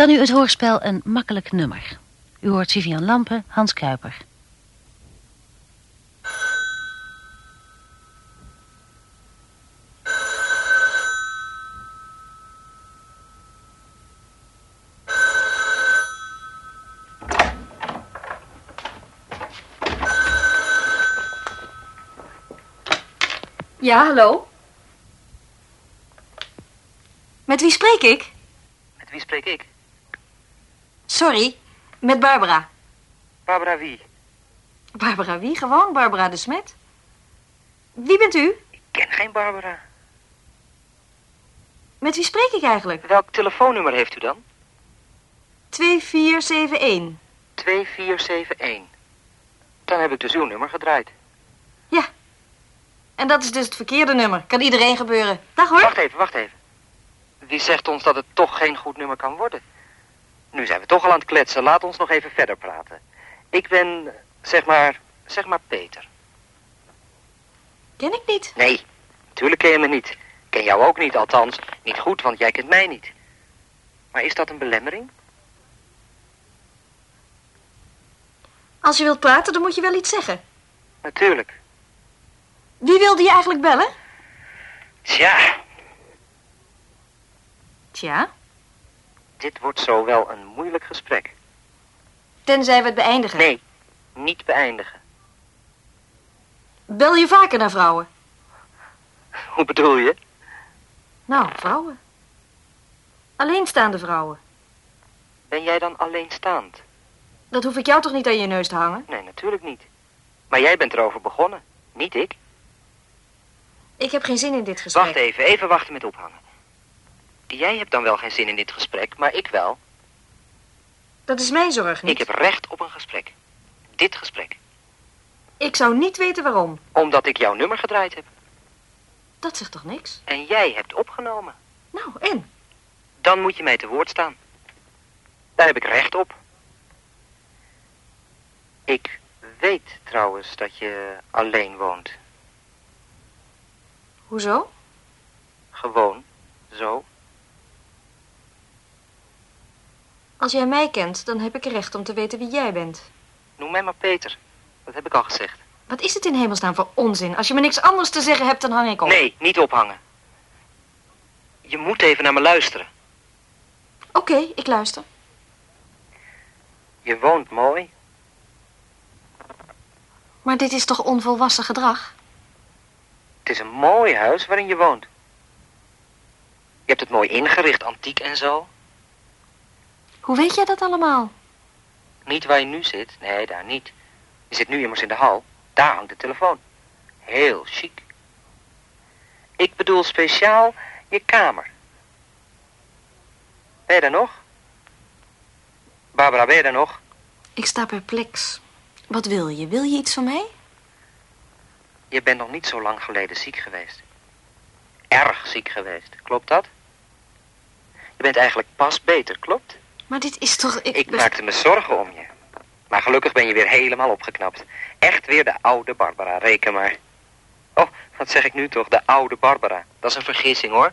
Dan nu het hoorspel Een Makkelijk Nummer. U hoort Vivian Lampen, Hans Kuiper. Ja, hallo? Met wie spreek ik? Met wie spreek ik? Sorry, met Barbara. Barbara wie? Barbara wie? Gewoon Barbara de Smet. Wie bent u? Ik ken geen Barbara. Met wie spreek ik eigenlijk? Welk telefoonnummer heeft u dan? 2471. 2471. Dan heb ik dus uw nummer gedraaid. Ja. En dat is dus het verkeerde nummer. Kan iedereen gebeuren. Dag hoor. Wacht even, wacht even. Wie zegt ons dat het toch geen goed nummer kan worden? Nu zijn we toch al aan het kletsen. Laat ons nog even verder praten. Ik ben, zeg maar, zeg maar Peter. Ken ik niet. Nee, natuurlijk ken je me niet. Ken jou ook niet, althans. Niet goed, want jij kent mij niet. Maar is dat een belemmering? Als je wilt praten, dan moet je wel iets zeggen. Natuurlijk. Wie wilde je eigenlijk bellen? Tja, Tja, dit wordt zo wel een moeilijk gesprek. tenzij we het beëindigen. Nee, niet beëindigen. Bel je vaker naar vrouwen? Hoe bedoel je? Nou, vrouwen. Alleenstaande vrouwen. Ben jij dan alleenstaand? Dat hoef ik jou toch niet aan je neus te hangen? Nee, natuurlijk niet. Maar jij bent erover begonnen, niet ik. Ik heb geen zin in dit gesprek. Wacht even, even wachten met ophangen. Jij hebt dan wel geen zin in dit gesprek, maar ik wel. Dat is mijn zorg niet. Ik heb recht op een gesprek. Dit gesprek. Ik zou niet weten waarom. Omdat ik jouw nummer gedraaid heb. Dat zegt toch niks? En jij hebt opgenomen. Nou, en? Dan moet je mij te woord staan. Daar heb ik recht op. Ik weet trouwens dat je alleen woont. Hoezo? Gewoon, zo. Als jij mij kent, dan heb ik recht om te weten wie jij bent. Noem mij maar Peter. Dat heb ik al gezegd. Wat is het in hemelsnaam voor onzin? Als je me niks anders te zeggen hebt, dan hang ik op. Nee, niet ophangen. Je moet even naar me luisteren. Oké, ik luister. Je woont mooi. Maar dit is toch onvolwassen gedrag? Het is een mooi huis waarin je woont. Je hebt het mooi ingericht, antiek en zo. Hoe weet jij dat allemaal? Niet waar je nu zit. Nee, daar niet. Je zit nu immers in de hal. Daar hangt de telefoon. Heel chic. Ik bedoel speciaal je kamer. Ben je daar nog? Barbara, ben je daar nog? Ik sta perplex. Wat wil je? Wil je iets van mij? Je bent nog niet zo lang geleden ziek geweest. Erg ziek geweest. Klopt dat? Je bent eigenlijk pas beter, klopt? Maar dit is toch... Ik, Ik maakte me zorgen om je. Maar gelukkig ben je weer helemaal opgeknapt. Echt weer de oude Barbara, reken maar. Oh, wat zeg ik nu toch? De oude Barbara. Dat is een vergissing, hoor.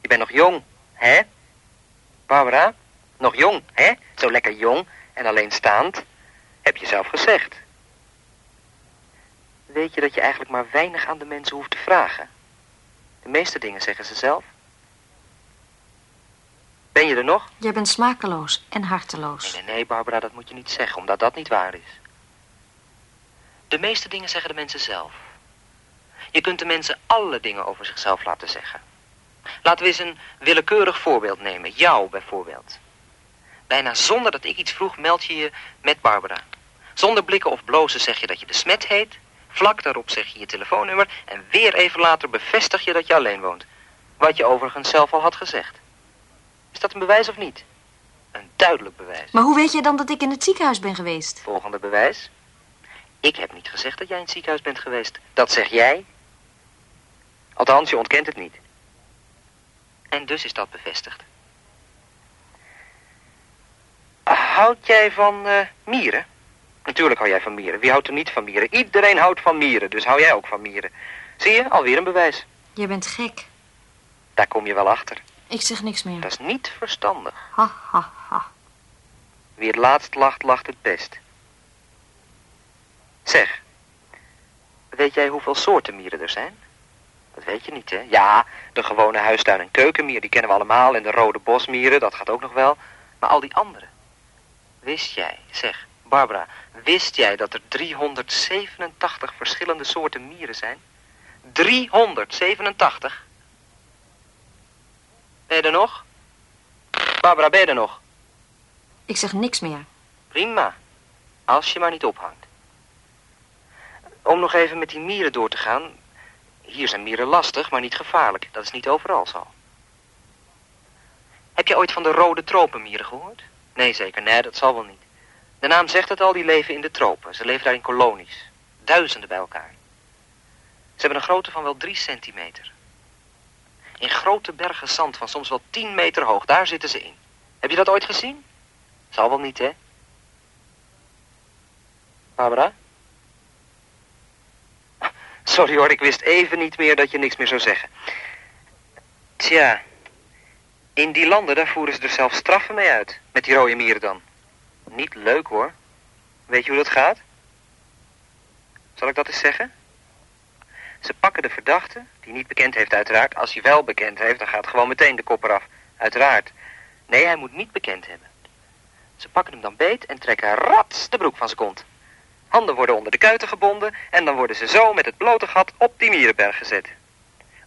Je bent nog jong, hè? Barbara? Nog jong, hè? Zo lekker jong en alleenstaand. Heb je zelf gezegd. Weet je dat je eigenlijk maar weinig aan de mensen hoeft te vragen? De meeste dingen zeggen ze zelf. Ben je er nog? Jij bent smakeloos en harteloos. Nee, nee, nee, Barbara, dat moet je niet zeggen, omdat dat niet waar is. De meeste dingen zeggen de mensen zelf. Je kunt de mensen alle dingen over zichzelf laten zeggen. Laten we eens een willekeurig voorbeeld nemen. Jou bijvoorbeeld. Bijna zonder dat ik iets vroeg meld je je met Barbara. Zonder blikken of blozen zeg je dat je de smet heet. Vlak daarop zeg je je telefoonnummer. En weer even later bevestig je dat je alleen woont. Wat je overigens zelf al had gezegd. Is dat een bewijs of niet? Een duidelijk bewijs. Maar hoe weet jij dan dat ik in het ziekenhuis ben geweest? Volgende bewijs. Ik heb niet gezegd dat jij in het ziekenhuis bent geweest. Dat zeg jij. Althans, je ontkent het niet. En dus is dat bevestigd. Houd jij van eh, mieren? Natuurlijk hou jij van mieren. Wie houdt er niet van mieren? Iedereen houdt van mieren, dus hou jij ook van mieren. Zie je, alweer een bewijs. Je bent gek. Daar kom je wel achter. Ik zeg niks meer. Dat is niet verstandig. Ha, ha, ha. Wie het laatst lacht, lacht het best. Zeg, weet jij hoeveel soorten mieren er zijn? Dat weet je niet, hè? Ja, de gewone huistuin- en keukenmier, die kennen we allemaal. En de rode bosmieren, dat gaat ook nog wel. Maar al die andere. Wist jij, zeg, Barbara, wist jij dat er 387 verschillende soorten mieren zijn? 387? Ben je er nog? Barbara, ben je er nog? Ik zeg niks meer. Prima. Als je maar niet ophangt. Om nog even met die mieren door te gaan. Hier zijn mieren lastig, maar niet gevaarlijk. Dat is niet overal zo. Heb je ooit van de rode tropenmieren gehoord? Nee, zeker. Nee, dat zal wel niet. De naam zegt het al, die leven in de tropen. Ze leven daar in kolonies. Duizenden bij elkaar. Ze hebben een grootte van wel drie centimeter. In grote bergen zand van soms wel tien meter hoog, daar zitten ze in. Heb je dat ooit gezien? Zal wel niet, hè? Barbara? Sorry hoor, ik wist even niet meer dat je niks meer zou zeggen. Tja, in die landen, daar voeren ze er zelfs straffen mee uit. Met die rode mieren dan. Niet leuk hoor. Weet je hoe dat gaat? Zal ik dat eens zeggen? Ze pakken de verdachte, die niet bekend heeft uiteraard. Als hij wel bekend heeft, dan gaat gewoon meteen de kop eraf. Uiteraard. Nee, hij moet niet bekend hebben. Ze pakken hem dan beet en trekken rats de broek van zijn kont. Handen worden onder de kuiten gebonden en dan worden ze zo met het blote gat op die mierenberg gezet.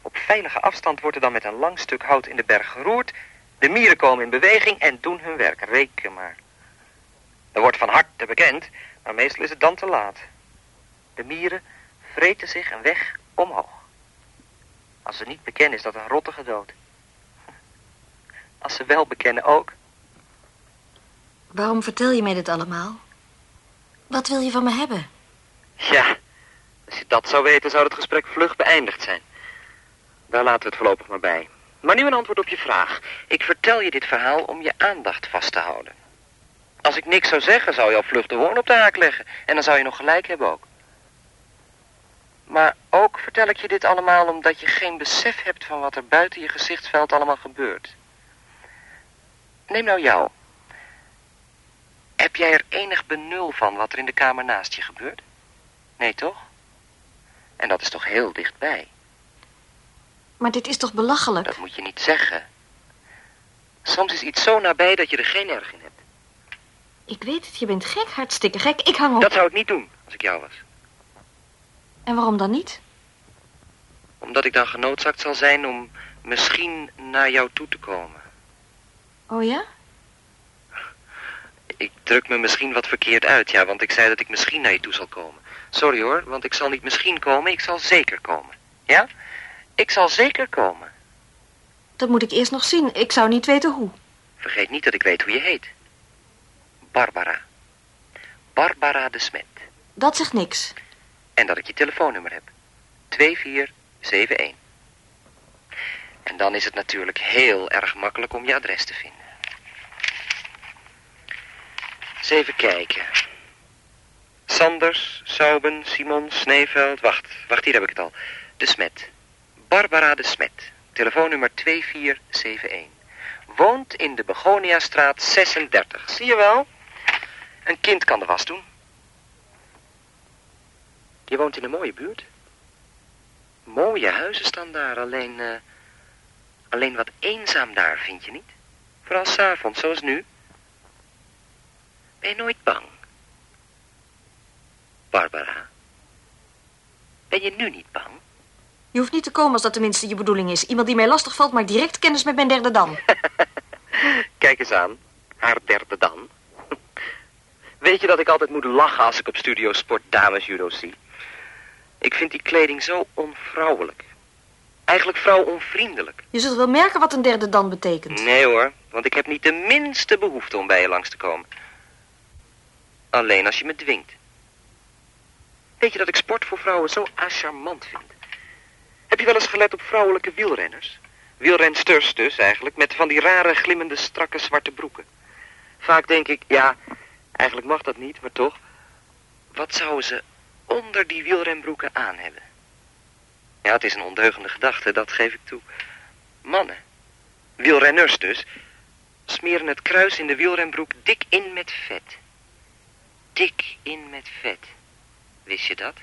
Op veilige afstand wordt er dan met een lang stuk hout in de berg geroerd. De mieren komen in beweging en doen hun werk. Reken maar. Er wordt van harte bekend, maar meestal is het dan te laat. De mieren vreten zich een weg omhoog. Als ze niet bekennen is dat een rottige dood. Als ze wel bekennen ook. Waarom vertel je mij dit allemaal? Wat wil je van me hebben? Ja, als je dat zou weten zou het gesprek vlug beëindigd zijn. Daar laten we het voorlopig maar bij. Maar nu een antwoord op je vraag. Ik vertel je dit verhaal om je aandacht vast te houden. Als ik niks zou zeggen, zou je al vlug de hoorn op de haak leggen. En dan zou je nog gelijk hebben ook. Maar ook vertel ik je dit allemaal omdat je geen besef hebt van wat er buiten je gezichtsveld allemaal gebeurt. Neem nou jou. Heb jij er enig benul van wat er in de kamer naast je gebeurt? Nee, toch? En dat is toch heel dichtbij? Maar dit is toch belachelijk? Dat moet je niet zeggen. Soms is iets zo nabij dat je er geen erg in hebt. Ik weet het, je bent gek, hartstikke gek. Ik hang op. Dat zou ik niet doen als ik jou was. En waarom dan niet? Omdat ik dan genoodzaakt zal zijn om misschien naar jou toe te komen. Oh ja? Ik druk me misschien wat verkeerd uit, ja, want ik zei dat ik misschien naar je toe zal komen. Sorry hoor, want ik zal niet misschien komen, ik zal zeker komen. Ja? Ik zal zeker komen. Dat moet ik eerst nog zien. Ik zou niet weten hoe. Vergeet niet dat ik weet hoe je heet. Barbara. Barbara de Smet. Dat zegt niks. En dat ik je telefoonnummer heb. 2471. En dan is het natuurlijk heel erg makkelijk om je adres te vinden. Eens even kijken. Sanders, Sauben, Simon, Sneeveld. Wacht, wacht, hier heb ik het al. De Smet. Barbara de Smet. Telefoonnummer 2471. Woont in de Begoniastraat 36. Zie je wel? Een kind kan de was doen. Je woont in een mooie buurt. Mooie huizen staan daar, alleen... eh, alleen wat eenzaam daar, vind je niet? Vooral s'avonds, zoals nu. Ben je nooit bang? Barbara. Ben je nu niet bang? Je hoeft niet te komen als dat tenminste je bedoeling is. Iemand die mij lastig valt maakt direct kennis met mijn derde dan. Kijk eens aan. Haar derde dan. Weet je dat ik altijd moet lachen als ik op Studio Sport dames judo zie? Ik vind die kleding zo onvrouwelijk. Eigenlijk vrouwonvriendelijk. Je zult wel merken wat een derde dan betekent. Nee hoor, want ik heb niet de minste behoefte om bij je langs te komen. Alleen als je me dwingt. Weet je dat ik sport voor vrouwen zo acharmant vind? Heb je wel eens gelet op vrouwelijke wielrenners? Wielrensters dus eigenlijk, met van die rare glimmende strakke zwarte broeken. Vaak denk ik, ja, eigenlijk mag dat niet, maar toch. Wat zouden ze onder die wielrenbroeken aan hebben? Ja, het is een ondeugende gedachte, dat geef ik toe. Mannen. wielrenners dus, smeren het kruis in de wielrenbroek dik in met vet. Dik in met vet. Wist je dat?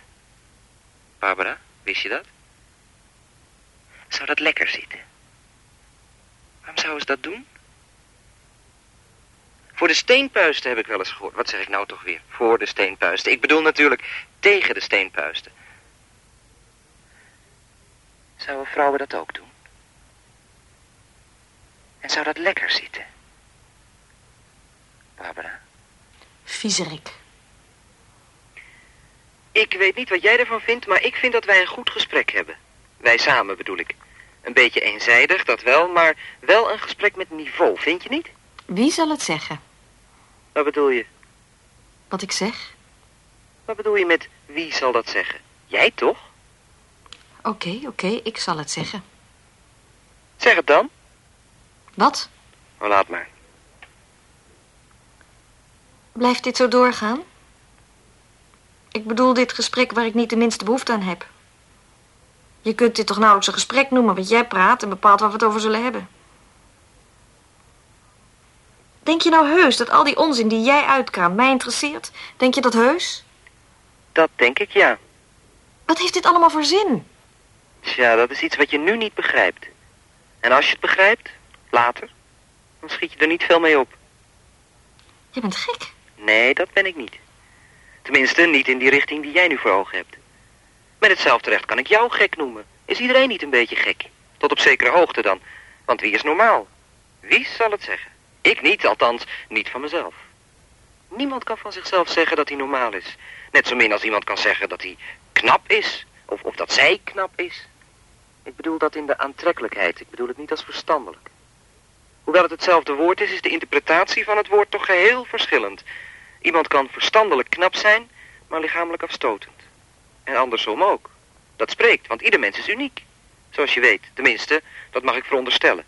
Barbara, wist je dat? Zou dat lekker zitten? Waarom zouden ze dat doen? Voor de steenpuisten heb ik wel eens gehoord. Wat zeg ik nou toch weer? Voor de steenpuisten. Ik bedoel natuurlijk tegen de steenpuisten. Zouden vrouwen dat ook doen? En zou dat lekker zitten? Barbara? Viezerik. Ik weet niet wat jij ervan vindt, maar ik vind dat wij een goed gesprek hebben. Wij samen bedoel ik. Een beetje eenzijdig, dat wel, maar wel een gesprek met niveau, vind je niet? Wie zal het zeggen? Wat bedoel je? Wat ik zeg? Wat bedoel je met wie zal dat zeggen? Jij toch? Oké, oké, ik zal het zeggen. Zeg het dan. Wat? Oh, laat maar. Blijft dit zo doorgaan? Ik bedoel dit gesprek waar ik niet de minste behoefte aan heb. Je kunt dit toch nauwelijks een gesprek noemen, want jij praat en bepaalt waar we het over zullen hebben. Denk je nou heus dat al die onzin die jij uitkraamt mij interesseert? Denk je dat heus? Dat denk ik, ja. Wat heeft dit allemaal voor zin? Tja, dat is iets wat je nu niet begrijpt. En als je het begrijpt, later, dan schiet je er niet veel mee op. Je bent gek. Nee, dat ben ik niet. Tenminste, niet in die richting die jij nu voor ogen hebt. Met hetzelfde recht kan ik jou gek noemen. Is iedereen niet een beetje gek? Tot op zekere hoogte dan. Want wie is normaal? Wie zal het zeggen? Ik niet, althans niet van mezelf. Niemand kan van zichzelf zeggen dat hij normaal is. Net zo min als iemand kan zeggen dat hij knap is. Of, of dat zij knap is. Ik bedoel dat in de aantrekkelijkheid. Ik bedoel het niet als verstandelijk. Hoewel het hetzelfde woord is, is de interpretatie van het woord toch geheel verschillend. Iemand kan verstandelijk knap zijn, maar lichamelijk afstotend. En andersom ook. Dat spreekt, want ieder mens is uniek. Zoals je weet, tenminste, dat mag ik veronderstellen.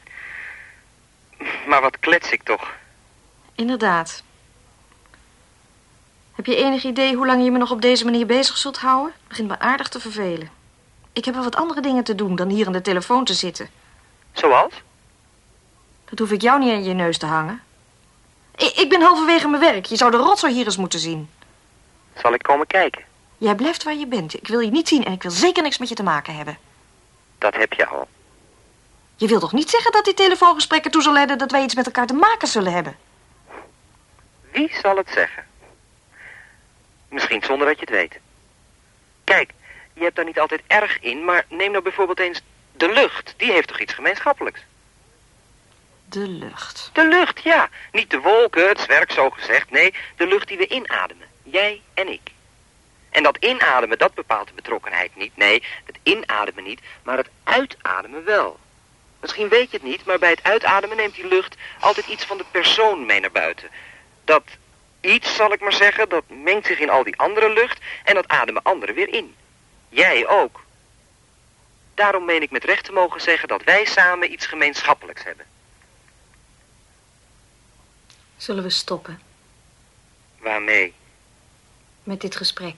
Maar wat klets ik toch? Inderdaad. Heb je enig idee hoe lang je me nog op deze manier bezig zult houden? Het begint me aardig te vervelen. Ik heb wel wat andere dingen te doen dan hier aan de telefoon te zitten. Zoals? Dat hoef ik jou niet aan je neus te hangen. Ik, ik ben halverwege mijn werk. Je zou de rotzooi hier eens moeten zien. Zal ik komen kijken? Jij blijft waar je bent. Ik wil je niet zien en ik wil zeker niks met je te maken hebben. Dat heb je al. Je wilt toch niet zeggen dat die telefoongesprek ertoe zal leiden dat wij iets met elkaar te maken zullen hebben? Wie zal het zeggen? Misschien zonder dat je het weet. Kijk, je hebt daar niet altijd erg in, maar neem nou bijvoorbeeld eens de lucht. Die heeft toch iets gemeenschappelijks? De lucht. De lucht, ja. Niet de wolken, het zwerk zo gezegd. Nee, de lucht die we inademen. Jij en ik. En dat inademen, dat bepaalt de betrokkenheid niet. Nee, het inademen niet, maar het uitademen wel. Misschien weet je het niet, maar bij het uitademen neemt die lucht altijd iets van de persoon mee naar buiten. Dat iets, zal ik maar zeggen, dat mengt zich in al die andere lucht en dat ademen anderen weer in. Jij ook. Daarom meen ik met recht te mogen zeggen dat wij samen iets gemeenschappelijks hebben. Zullen we stoppen Waarmee? met dit gesprek?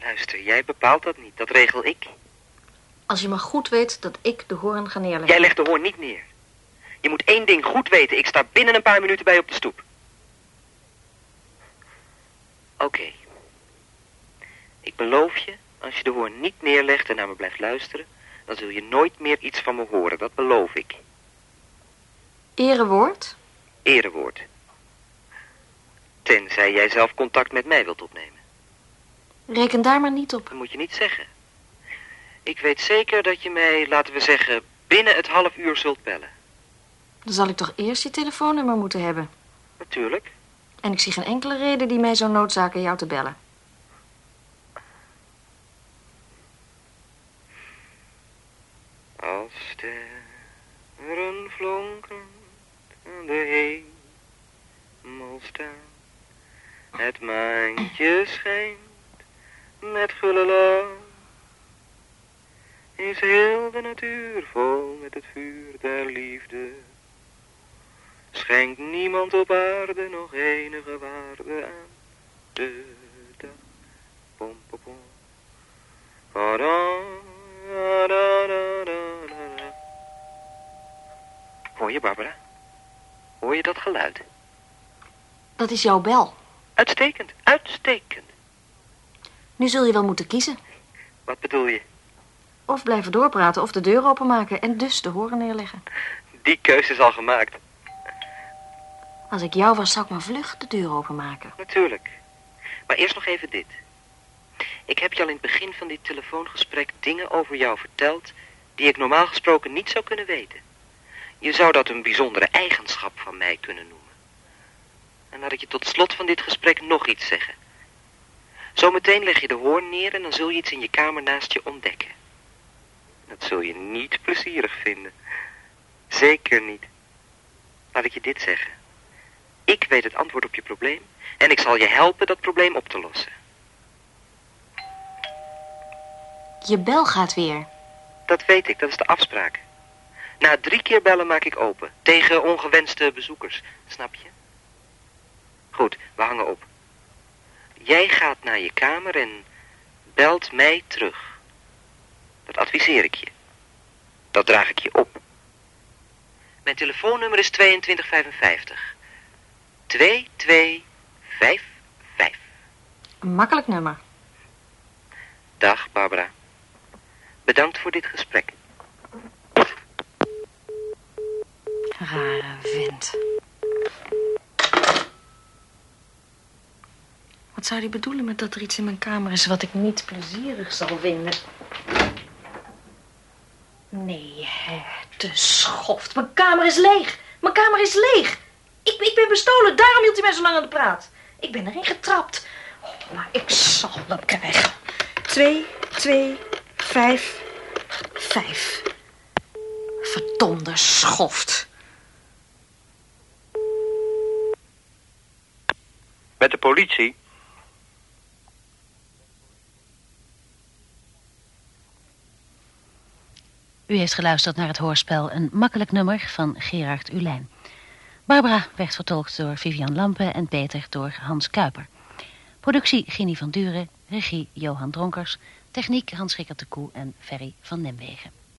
Luister, jij bepaalt dat niet, dat regel ik. Als je maar goed weet dat ik de hoorn ga neerleggen. Jij legt de hoorn niet neer. Je moet één ding goed weten, ik sta binnen een paar minuten bij je op de stoep. Oké. Ik beloof je, als je de hoorn niet neerlegt en naar me blijft luisteren, dan zul je nooit meer iets van me horen, dat beloof ik. Erewoord? Erewoord. Tenzij jij zelf contact met mij wilt opnemen. Reken daar maar niet op. Dat moet je niet zeggen. Ik weet zeker dat je mij, laten we zeggen, binnen het half uur zult bellen. Dan zal ik toch eerst je telefoonnummer moeten hebben. Natuurlijk. En ik zie geen enkele reden die mij zou noodzaken jou te bellen. Als sterren flonkend aan de hemel staan, het maantje schijnt met gulle lach, is heel de natuur vol met het vuur der liefde. Schenkt niemand op aarde nog enige waarde aan de dag. Pom, pom, pom. Hoor je, Barbara? Hoor je dat geluid? Dat is jouw bel. Uitstekend, uitstekend. Nu zul je wel moeten kiezen. Wat bedoel je? Of blijven doorpraten of de deur openmaken en dus de horen neerleggen. Die keuze is al gemaakt. Als ik jou was, zou ik maar vlug de deur openmaken. Natuurlijk. Maar eerst nog even dit. Ik heb je al in het begin van dit telefoongesprek dingen over jou verteld... die ik normaal gesproken niet zou kunnen weten. Je zou dat een bijzondere eigenschap van mij kunnen noemen. En laat ik je tot slot van dit gesprek nog iets zeggen. Zometeen leg je de hoorn neer en dan zul je iets in je kamer naast je ontdekken. Dat zul je niet plezierig vinden. Zeker niet. Laat ik je dit zeggen. Ik weet het antwoord op je probleem en ik zal je helpen dat probleem op te lossen. Je bel gaat weer. Dat weet ik, dat is de afspraak. Na drie keer bellen maak ik open. Tegen ongewenste bezoekers. Snap je? Goed, we hangen op. Jij gaat naar je kamer en belt mij terug. Dat adviseer ik je. Dat draag ik je op. Mijn telefoonnummer is 2255. 2255. Een makkelijk nummer. Dag, Barbara. Bedankt voor dit gesprek. Rare vent. Wat zou hij bedoelen met dat er iets in mijn kamer is wat ik niet plezierig zal vinden? Nee, de schoft. Mijn kamer is leeg. Mijn kamer is leeg. Ik, ik ben bestolen, daarom hield hij mij zo lang aan de praat. Ik ben erin getrapt. Oh, maar ik zal hem krijgen. Twee, twee, vijf, vijf. Verdomde schoft. Met de politie? U heeft geluisterd naar het hoorspel Een makkelijk nummer van Gerard Ulijn. Barbara werd vertolkt door Vivian Lampe en Peter door Hans Kuiper. Productie Ginny van Duren, regie Johan Dronkers, techniek Hans Rickert de Koe en Ferry van Nimwegen.